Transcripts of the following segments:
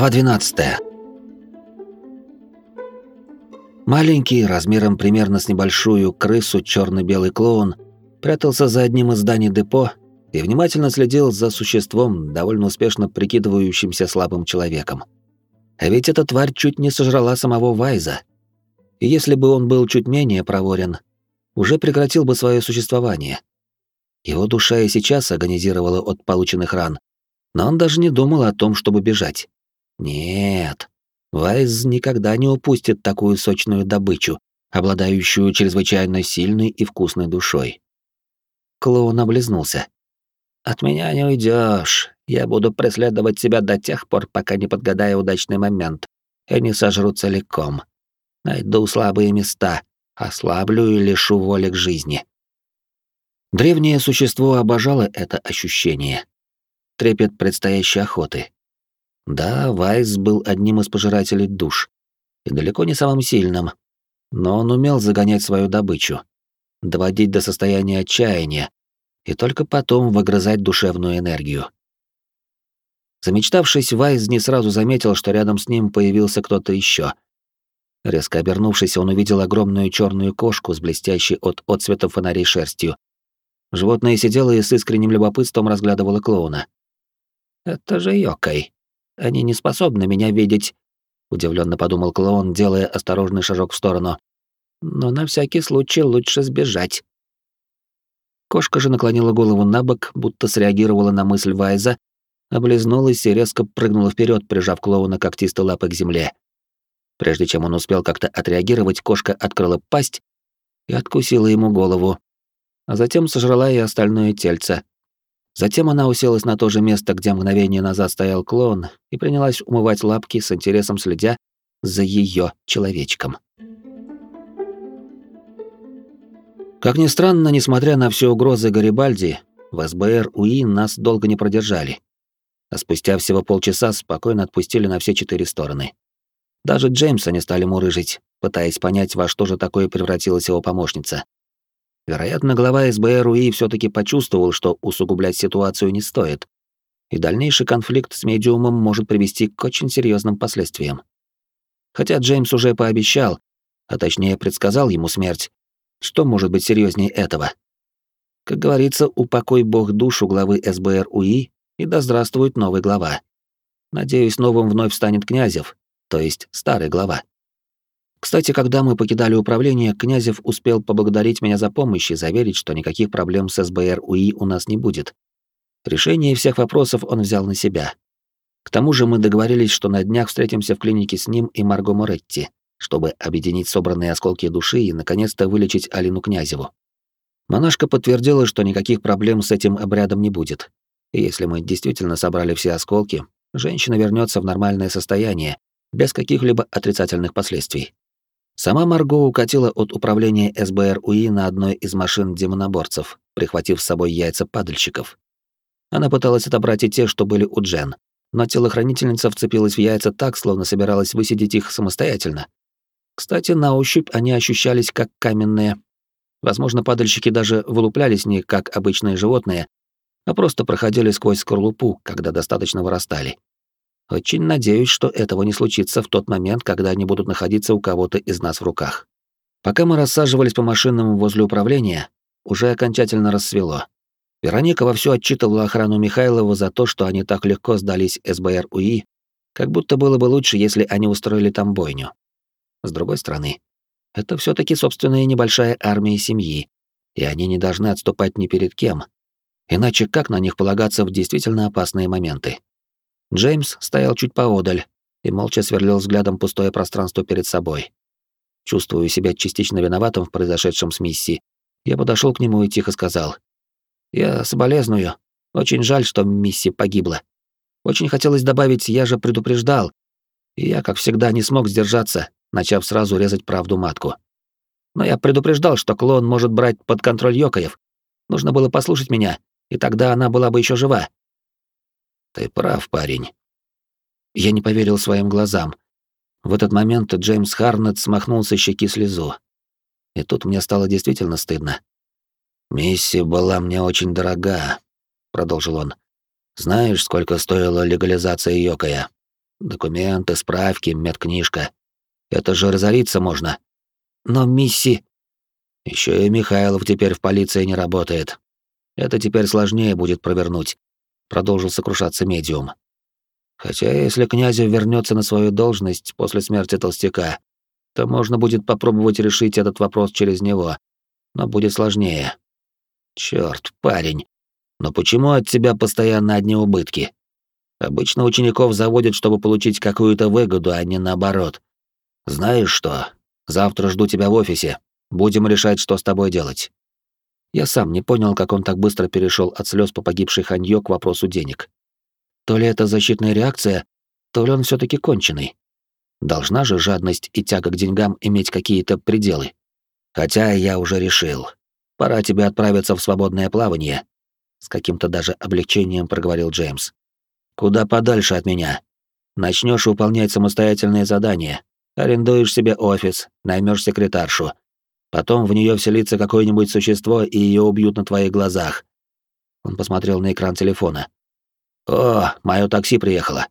Глава 12. Маленький, размером примерно с небольшую крысу, черно белый клоун прятался за одним из зданий депо и внимательно следил за существом, довольно успешно прикидывающимся слабым человеком. А ведь эта тварь чуть не сожрала самого Вайза. И если бы он был чуть менее проворен, уже прекратил бы свое существование. Его душа и сейчас агонизировала от полученных ран, но он даже не думал о том, чтобы бежать. Нет, Вайз никогда не упустит такую сочную добычу, обладающую чрезвычайно сильной и вкусной душой. Клоун облизнулся. «От меня не уйдешь. Я буду преследовать тебя до тех пор, пока не подгадаю удачный момент и не сожру целиком. Найду слабые места, ослаблю и лишу воли к жизни». Древнее существо обожало это ощущение. Трепет предстоящей охоты, да, Вайс был одним из пожирателей душ, и далеко не самым сильным, но он умел загонять свою добычу, доводить до состояния отчаяния и только потом выгрызать душевную энергию. Замечтавшись, Вайс не сразу заметил, что рядом с ним появился кто-то еще. Резко обернувшись, он увидел огромную черную кошку с блестящей от отцвета фонарей шерстью. Животное сидело и с искренним любопытством разглядывало клоуна. «Это же Йокой», они не способны меня видеть, удивленно подумал клоун, делая осторожный шажок в сторону. Но на всякий случай лучше сбежать. Кошка же наклонила голову на бок, будто среагировала на мысль Вайза, облизнулась и резко прыгнула вперед, прижав клоуна когтистой лапой к земле. Прежде чем он успел как-то отреагировать, кошка открыла пасть и откусила ему голову, а затем сожрала и остальное тельце, Затем она уселась на то же место, где мгновение назад стоял клоун, и принялась умывать лапки с интересом следя за ее человечком. Как ни странно, несмотря на все угрозы Гарибальди, в СБР УИ нас долго не продержали. А спустя всего полчаса спокойно отпустили на все четыре стороны. Даже Джеймса не стали мурыжить, пытаясь понять, во что же такое превратилась его помощница. Вероятно, глава СБР УИ все таки почувствовал, что усугублять ситуацию не стоит, и дальнейший конфликт с медиумом может привести к очень серьезным последствиям. Хотя Джеймс уже пообещал, а точнее предсказал ему смерть, что может быть серьезнее этого? Как говорится, упокой бог душу главы СБР УИ, и да здравствует новый глава. Надеюсь, новым вновь станет Князев, то есть старый глава. Кстати, когда мы покидали управление, Князев успел поблагодарить меня за помощь и заверить, что никаких проблем с СБР УИ у нас не будет. Решение всех вопросов он взял на себя. К тому же мы договорились, что на днях встретимся в клинике с ним и Марго Моретти, чтобы объединить собранные осколки души и, наконец-то, вылечить Алину Князеву. Монашка подтвердила, что никаких проблем с этим обрядом не будет. И если мы действительно собрали все осколки, женщина вернется в нормальное состояние, без каких-либо отрицательных последствий. Сама Марго укатила от управления СБР УИ на одной из машин демоноборцев, прихватив с собой яйца падальщиков. Она пыталась отобрать и те, что были у Джен, но телохранительница вцепилась в яйца так, словно собиралась высидеть их самостоятельно. Кстати, на ощупь они ощущались как каменные. Возможно, падальщики даже вылуплялись не как обычные животные, а просто проходили сквозь скорлупу, когда достаточно вырастали. Очень надеюсь, что этого не случится в тот момент, когда они будут находиться у кого-то из нас в руках. Пока мы рассаживались по машинам возле управления, уже окончательно рассвело. Вероника вовсю отчитывала охрану Михайлова за то, что они так легко сдались СБР УИ, как будто было бы лучше, если они устроили там бойню. С другой стороны, это все таки собственная небольшая армия семьи, и они не должны отступать ни перед кем. Иначе как на них полагаться в действительно опасные моменты? Джеймс стоял чуть поодаль и молча сверлил взглядом пустое пространство перед собой. Чувствуя себя частично виноватым в произошедшем с Мисси, я подошел к нему и тихо сказал. «Я соболезную. Очень жаль, что Мисси погибла. Очень хотелось добавить, я же предупреждал. И я, как всегда, не смог сдержаться, начав сразу резать правду матку. Но я предупреждал, что клон может брать под контроль Йокаев. Нужно было послушать меня, и тогда она была бы еще жива. Ты прав, парень. Я не поверил своим глазам. В этот момент Джеймс Харнет смахнул со щеки слезу. И тут мне стало действительно стыдно. «Миссия была мне очень дорога», — продолжил он. «Знаешь, сколько стоила легализация Йокая? Документы, справки, медкнижка. Это же разориться можно. Но мисси... Еще и Михайлов теперь в полиции не работает. Это теперь сложнее будет провернуть. Продолжил сокрушаться медиум. Хотя если князев вернется на свою должность после смерти толстяка, то можно будет попробовать решить этот вопрос через него, но будет сложнее. Черт, парень, но почему от тебя постоянно одни убытки? Обычно учеников заводят, чтобы получить какую-то выгоду, а не наоборот. Знаешь что? Завтра жду тебя в офисе. Будем решать, что с тобой делать. Я сам не понял, как он так быстро перешел от слез по погибшей Ханьё к вопросу денег. То ли это защитная реакция, то ли он все таки конченый. Должна же жадность и тяга к деньгам иметь какие-то пределы. Хотя я уже решил. Пора тебе отправиться в свободное плавание. С каким-то даже облегчением проговорил Джеймс. Куда подальше от меня. Начнешь выполнять самостоятельные задания. Арендуешь себе офис, наймешь секретаршу. Потом в нее вселится какое-нибудь существо, и ее убьют на твоих глазах. Он посмотрел на экран телефона. О, мое такси приехало.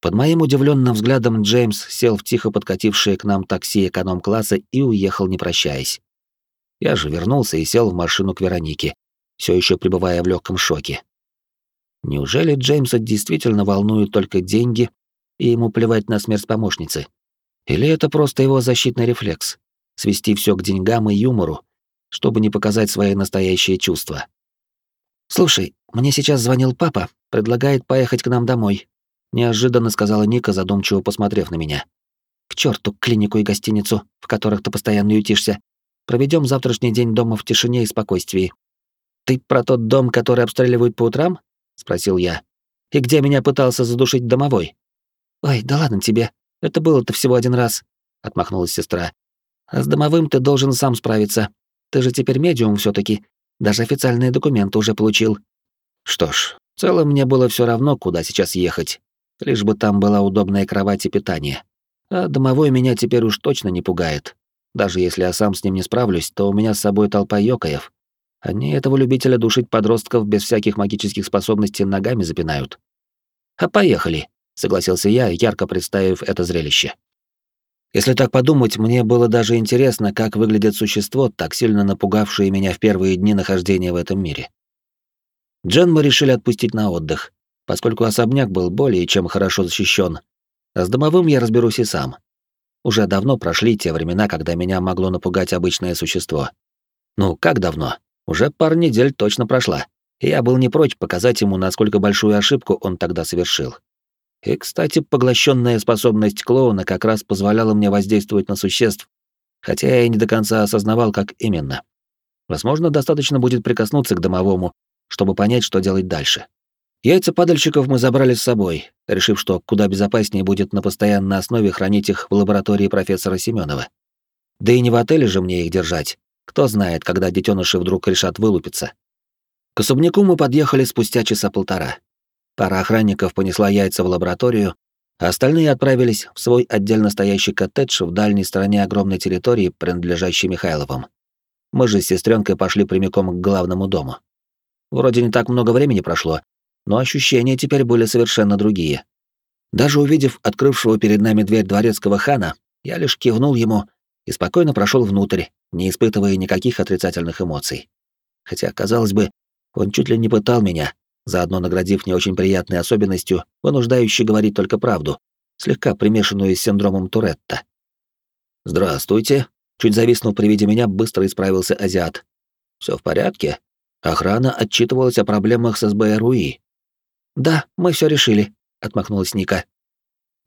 Под моим удивленным взглядом Джеймс сел в тихо подкатившее к нам такси эконом-класса и уехал, не прощаясь. Я же вернулся и сел в машину к Веронике, все еще пребывая в легком шоке. Неужели Джеймса действительно волнуют только деньги, и ему плевать на смерть помощницы? Или это просто его защитный рефлекс — свести все к деньгам и юмору, чтобы не показать свои настоящие чувства? «Слушай, мне сейчас звонил папа, предлагает поехать к нам домой», неожиданно сказала Ника, задумчиво посмотрев на меня. К черту клинику и гостиницу, в которых ты постоянно ютишься. Проведем завтрашний день дома в тишине и спокойствии. Ты про тот дом, который обстреливают по утрам? спросил я. И где меня пытался задушить домовой? Ой, да ладно тебе. Это было-то всего один раз, отмахнулась сестра. А с домовым ты должен сам справиться. Ты же теперь медиум все таки Даже официальные документы уже получил. Что ж, в целом мне было все равно, куда сейчас ехать лишь бы там была удобная кровать и питание. А домовой меня теперь уж точно не пугает. Даже если я сам с ним не справлюсь, то у меня с собой толпа ёкаев. Они этого любителя душить подростков без всяких магических способностей ногами запинают. «А поехали», — согласился я, ярко представив это зрелище. Если так подумать, мне было даже интересно, как выглядит существо, так сильно напугавшее меня в первые дни нахождения в этом мире. Джен мы решили отпустить на отдых, поскольку особняк был более чем хорошо защищен. А с домовым я разберусь и сам. Уже давно прошли те времена, когда меня могло напугать обычное существо. Ну, как давно? Уже пару недель точно прошла. И я был не прочь показать ему, насколько большую ошибку он тогда совершил. И, кстати, поглощенная способность клоуна как раз позволяла мне воздействовать на существ, хотя я и не до конца осознавал, как именно. Возможно, достаточно будет прикоснуться к домовому, чтобы понять, что делать дальше. Яйца падальщиков мы забрали с собой, решив, что куда безопаснее будет на постоянной основе хранить их в лаборатории профессора Семенова. Да и не в отеле же мне их держать. Кто знает, когда детеныши вдруг решат вылупиться. К особняку мы подъехали спустя часа полтора. Пара охранников понесла яйца в лабораторию, а остальные отправились в свой отдельно стоящий коттедж в дальней стороне огромной территории, принадлежащей Михайловым. Мы же с сестренкой пошли прямиком к главному дому. Вроде не так много времени прошло, но ощущения теперь были совершенно другие. Даже увидев открывшего перед нами дверь дворецкого хана, я лишь кивнул ему и спокойно прошел внутрь, не испытывая никаких отрицательных эмоций. Хотя, казалось бы, он чуть ли не пытал меня, заодно наградив не очень приятной особенностью, вынуждающей говорить только правду, слегка примешанную с синдромом Туретта. «Здравствуйте», — чуть зависнув при виде меня, быстро исправился азиат. Все в порядке?» Охрана отчитывалась о проблемах с СБРУИ, «Да, мы все решили», — отмахнулась Ника.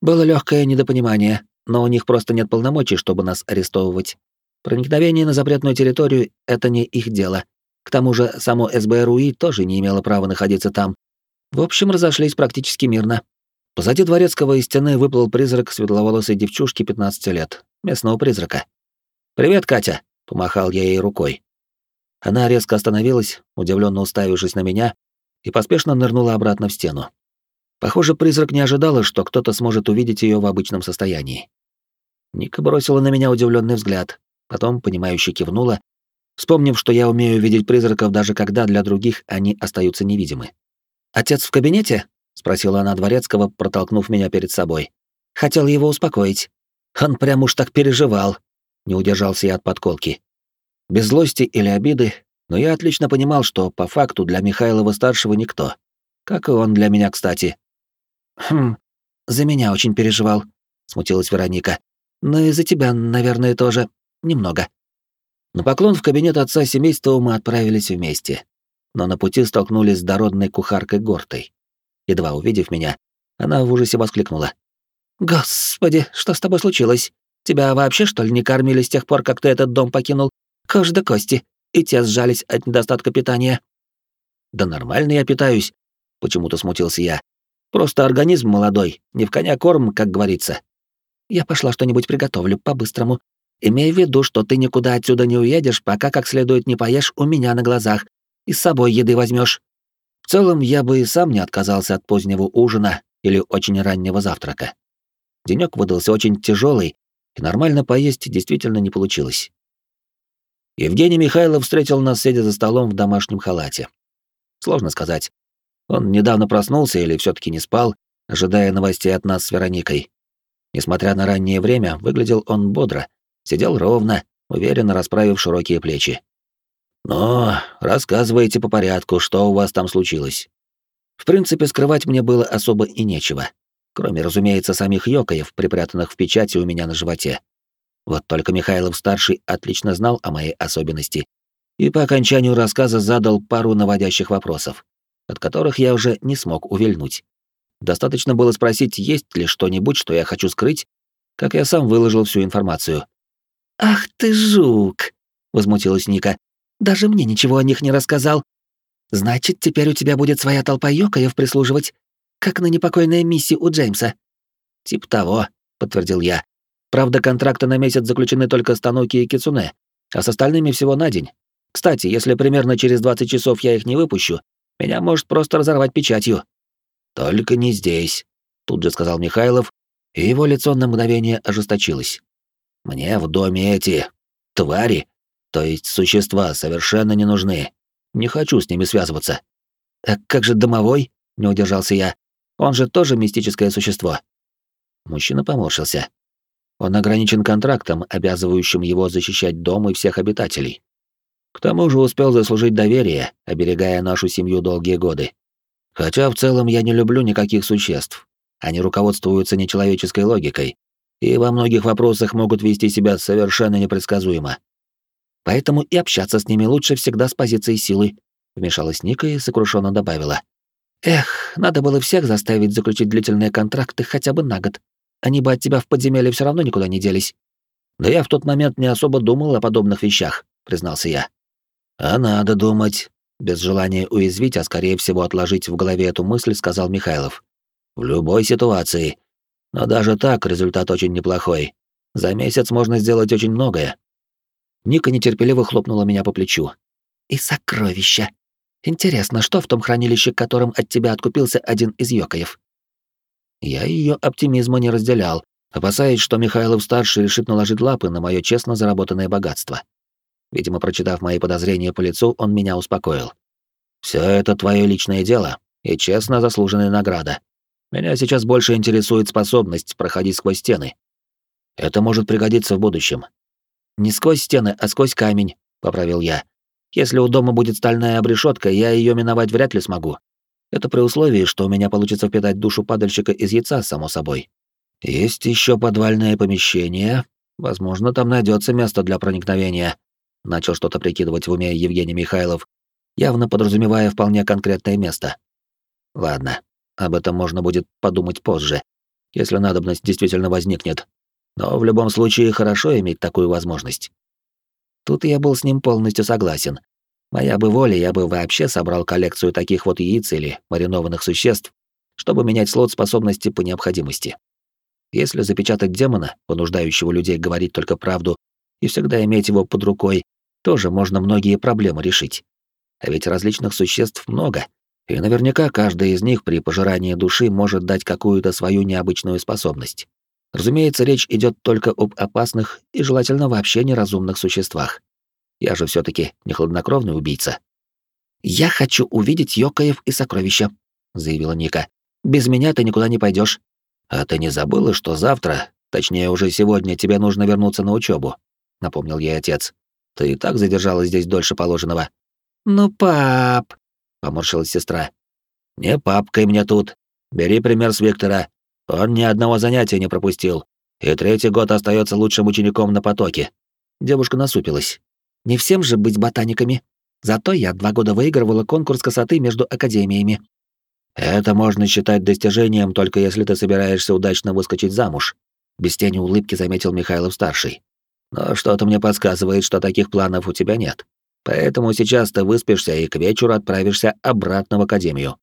«Было легкое недопонимание, но у них просто нет полномочий, чтобы нас арестовывать. Проникновение на запретную территорию — это не их дело. К тому же само СБРУИ тоже не имело права находиться там. В общем, разошлись практически мирно. Позади дворецкого из стены выплыл призрак светловолосой девчушки 15 лет, местного призрака. «Привет, Катя!» — помахал я ей рукой. Она резко остановилась, удивленно уставившись на меня, и поспешно нырнула обратно в стену. Похоже, призрак не ожидала, что кто-то сможет увидеть ее в обычном состоянии. Ника бросила на меня удивленный взгляд, потом, понимающе кивнула, вспомнив, что я умею видеть призраков даже когда для других они остаются невидимы. «Отец в кабинете?» — спросила она дворецкого, протолкнув меня перед собой. Хотел его успокоить. Он прям уж так переживал. Не удержался я от подколки. Без злости или обиды, но я отлично понимал, что по факту для Михайлова-старшего никто. Как и он для меня, кстати. «Хм, за меня очень переживал», — смутилась Вероника. «Но и за тебя, наверное, тоже. Немного». На поклон в кабинет отца семейства мы отправились вместе, но на пути столкнулись с дородной кухаркой Гортой. Едва увидев меня, она в ужасе воскликнула. «Господи, что с тобой случилось? Тебя вообще, что ли, не кормили с тех пор, как ты этот дом покинул? Кожа до кости, и те сжались от недостатка питания». «Да нормально я питаюсь», — почему-то смутился я. «Просто организм молодой, не в коня корм, как говорится». «Я пошла что-нибудь приготовлю, по-быстрому. Имей в виду, что ты никуда отсюда не уедешь, пока как следует не поешь у меня на глазах, и с собой еды возьмешь. В целом, я бы и сам не отказался от позднего ужина или очень раннего завтрака. Денёк выдался очень тяжелый, и нормально поесть действительно не получилось. Евгений Михайлов встретил нас, сидя за столом в домашнем халате. Сложно сказать. Он недавно проснулся или все таки не спал, ожидая новостей от нас с Вероникой. Несмотря на раннее время, выглядел он бодро, сидел ровно, уверенно расправив широкие плечи. «Но рассказывайте по порядку, что у вас там случилось». В принципе, скрывать мне было особо и нечего, кроме, разумеется, самих йокаев, припрятанных в печати у меня на животе. Вот только Михайлов-старший отлично знал о моей особенности и по окончанию рассказа задал пару наводящих вопросов, от которых я уже не смог увильнуть. Достаточно было спросить, есть ли что-нибудь, что я хочу скрыть, как я сам выложил всю информацию. «Ах ты жук!» — возмутилась Ника. «Даже мне ничего о них не рассказал. Значит, теперь у тебя будет своя толпа йокаев прислуживать, как на непокойной миссии у Джеймса». «Тип того», — подтвердил я. «Правда, контракты на месяц заключены только с Тануки и Кицуне, а с остальными всего на день. Кстати, если примерно через 20 часов я их не выпущу, меня может просто разорвать печатью». «Только не здесь», — тут же сказал Михайлов, и его лицо на мгновение ожесточилось. Мне в доме эти твари, то есть существа, совершенно не нужны. Не хочу с ними связываться. А как же домовой? Не удержался я. Он же тоже мистическое существо. Мужчина поморщился. Он ограничен контрактом, обязывающим его защищать дом и всех обитателей. К тому же успел заслужить доверие, оберегая нашу семью долгие годы. Хотя в целом я не люблю никаких существ. Они руководствуются нечеловеческой логикой, и во многих вопросах могут вести себя совершенно непредсказуемо. Поэтому и общаться с ними лучше всегда с позиции силы, вмешалась Ника и сокрушенно добавила. Эх, надо было всех заставить заключить длительные контракты хотя бы на год. Они бы от тебя в подземелье все равно никуда не делись. Да я в тот момент не особо думал о подобных вещах, признался я. А надо думать, без желания уязвить, а скорее всего отложить в голове эту мысль, сказал Михайлов. В любой ситуации, но даже так результат очень неплохой. За месяц можно сделать очень многое. Ника нетерпеливо хлопнула меня по плечу. «И сокровища! Интересно, что в том хранилище, которым от тебя откупился один из Йокаев?» Я ее оптимизма не разделял, опасаясь, что Михайлов-старший решит наложить лапы на мое честно заработанное богатство. Видимо, прочитав мои подозрения по лицу, он меня успокоил. Все это твое личное дело и честно заслуженная награда. Меня сейчас больше интересует способность проходить сквозь стены. Это может пригодиться в будущем. Не сквозь стены, а сквозь камень, поправил я. Если у дома будет стальная обрешетка, я ее миновать вряд ли смогу. Это при условии, что у меня получится впитать душу падальщика из яйца, само собой. Есть еще подвальное помещение. Возможно, там найдется место для проникновения. Начал что-то прикидывать в уме Евгений Михайлов, явно подразумевая вполне конкретное место. Ладно, об этом можно будет подумать позже, если надобность действительно возникнет. Но в любом случае хорошо иметь такую возможность. Тут я был с ним полностью согласен. Моя бы воля, я бы вообще собрал коллекцию таких вот яиц или маринованных существ, чтобы менять слот способности по необходимости. Если запечатать демона, понуждающего людей говорить только правду, и всегда иметь его под рукой, тоже можно многие проблемы решить. А ведь различных существ много — и наверняка каждый из них при пожирании души может дать какую-то свою необычную способность. Разумеется, речь идет только об опасных и желательно вообще неразумных существах. Я же все таки не хладнокровный убийца. «Я хочу увидеть Йокаев и сокровища», — заявила Ника. Без меня ты никуда не пойдешь. А ты не забыла, что завтра, точнее уже сегодня, тебе нужно вернуться на учебу? напомнил ей отец. Ты и так задержалась здесь дольше положенного. Ну, пап, поморщилась сестра. Не папкой мне тут. Бери пример с Виктора. Он ни одного занятия не пропустил. И третий год остается лучшим учеником на потоке. Девушка насупилась. Не всем же быть ботаниками. Зато я два года выигрывала конкурс красоты между академиями. Это можно считать достижением только если ты собираешься удачно выскочить замуж. Без тени улыбки заметил Михайлов-старший. Но что-то мне подсказывает, что таких планов у тебя нет. Поэтому сейчас ты выспишься и к вечеру отправишься обратно в академию.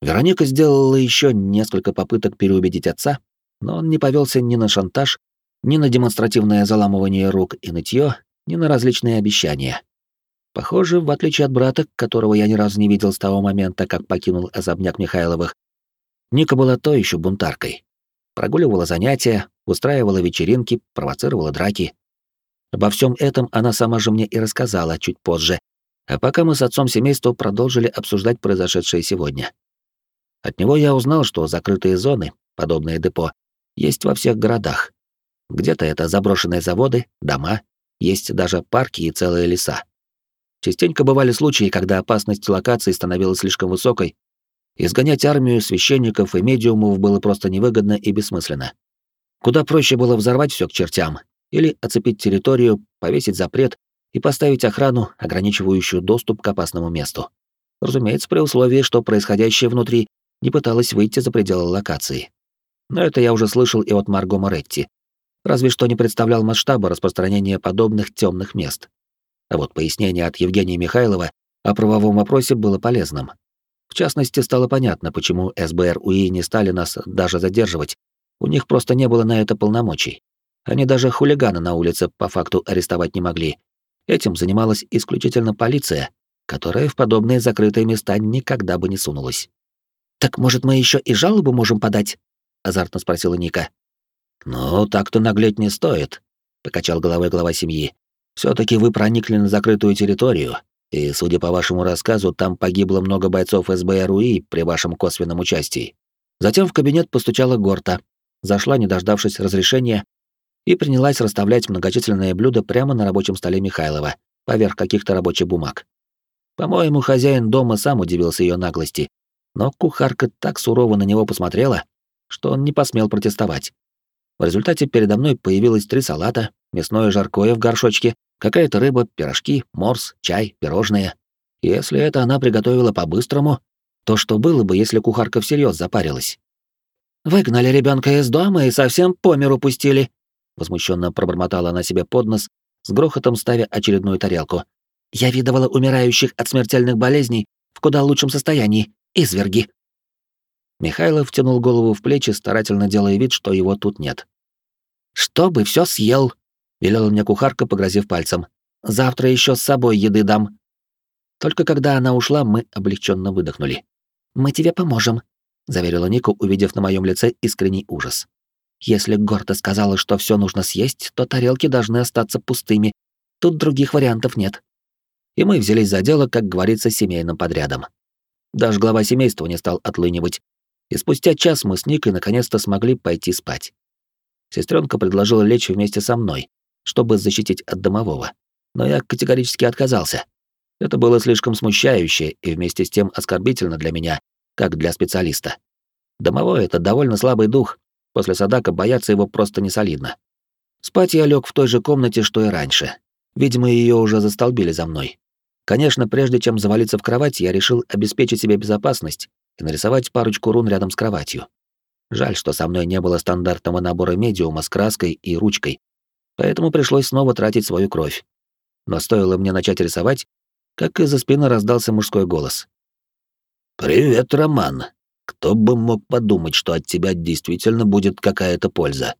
Вероника сделала еще несколько попыток переубедить отца, но он не повелся ни на шантаж, ни на демонстративное заламывание рук и нытье, ни на различные обещания. Похоже, в отличие от брата, которого я ни разу не видел с того момента, как покинул особняк Михайловых, Ника была то еще бунтаркой. Прогуливала занятия, устраивала вечеринки, провоцировала драки. Обо всем этом она сама же мне и рассказала чуть позже, а пока мы с отцом семейства продолжили обсуждать произошедшее сегодня. От него я узнал, что закрытые зоны, подобные депо, есть во всех городах. Где-то это заброшенные заводы, дома, есть даже парки и целые леса. Частенько бывали случаи, когда опасность локации становилась слишком высокой, изгонять армию священников и медиумов было просто невыгодно и бессмысленно. Куда проще было взорвать все к чертям или оцепить территорию, повесить запрет и поставить охрану, ограничивающую доступ к опасному месту. Разумеется, при условии, что происходящее внутри не пыталось выйти за пределы локации. Но это я уже слышал и от Марго Моретти. Разве что не представлял масштаба распространения подобных темных мест. А вот пояснение от Евгения Михайлова о правовом вопросе было полезным. В частности, стало понятно, почему СБР УИ не стали нас даже задерживать. У них просто не было на это полномочий. Они даже хулигана на улице по факту арестовать не могли. Этим занималась исключительно полиция, которая в подобные закрытые места никогда бы не сунулась. «Так, может, мы еще и жалобу можем подать?» — азартно спросила Ника. «Ну, так-то наглеть не стоит», — покачал головой глава семьи. все таки вы проникли на закрытую территорию, и, судя по вашему рассказу, там погибло много бойцов СБ РУИ при вашем косвенном участии». Затем в кабинет постучала Горта, зашла, не дождавшись разрешения, и принялась расставлять многочисленные блюда прямо на рабочем столе Михайлова, поверх каких-то рабочих бумаг. По-моему, хозяин дома сам удивился ее наглости, но кухарка так сурово на него посмотрела, что он не посмел протестовать. В результате передо мной появилось три салата, мясное жаркое в горшочке, какая-то рыба, пирожки, морс, чай, пирожные. Если это она приготовила по-быстрому, то что было бы, если кухарка всерьез запарилась? «Выгнали ребенка из дома и совсем по миру пустили», возмущенно пробормотала она себе под нос, с грохотом ставя очередную тарелку. «Я видывала умирающих от смертельных болезней в куда лучшем состоянии. Изверги!» Михайлов втянул голову в плечи, старательно делая вид, что его тут нет. «Чтобы все съел!» — велела мне кухарка, погрозив пальцем. «Завтра еще с собой еды дам». Только когда она ушла, мы облегченно выдохнули. «Мы тебе поможем», — заверила Ника, увидев на моем лице искренний ужас. «Если Горда сказала, что все нужно съесть, то тарелки должны остаться пустыми. Тут других вариантов нет». И мы взялись за дело, как говорится, семейным подрядом. Даже глава семейства не стал отлынивать. И спустя час мы с Никой наконец-то смогли пойти спать. Сестренка предложила лечь вместе со мной, чтобы защитить от домового. Но я категорически отказался. Это было слишком смущающе и вместе с тем оскорбительно для меня, как для специалиста. Домовой — это довольно слабый дух. После Садака бояться его просто не солидно. Спать я лег в той же комнате, что и раньше. Видимо, ее уже застолбили за мной. Конечно, прежде чем завалиться в кровать, я решил обеспечить себе безопасность и нарисовать парочку рун рядом с кроватью. Жаль, что со мной не было стандартного набора медиума с краской и ручкой, поэтому пришлось снова тратить свою кровь. Но стоило мне начать рисовать, как из-за спины раздался мужской голос. «Привет, Роман. Кто бы мог подумать, что от тебя действительно будет какая-то польза?»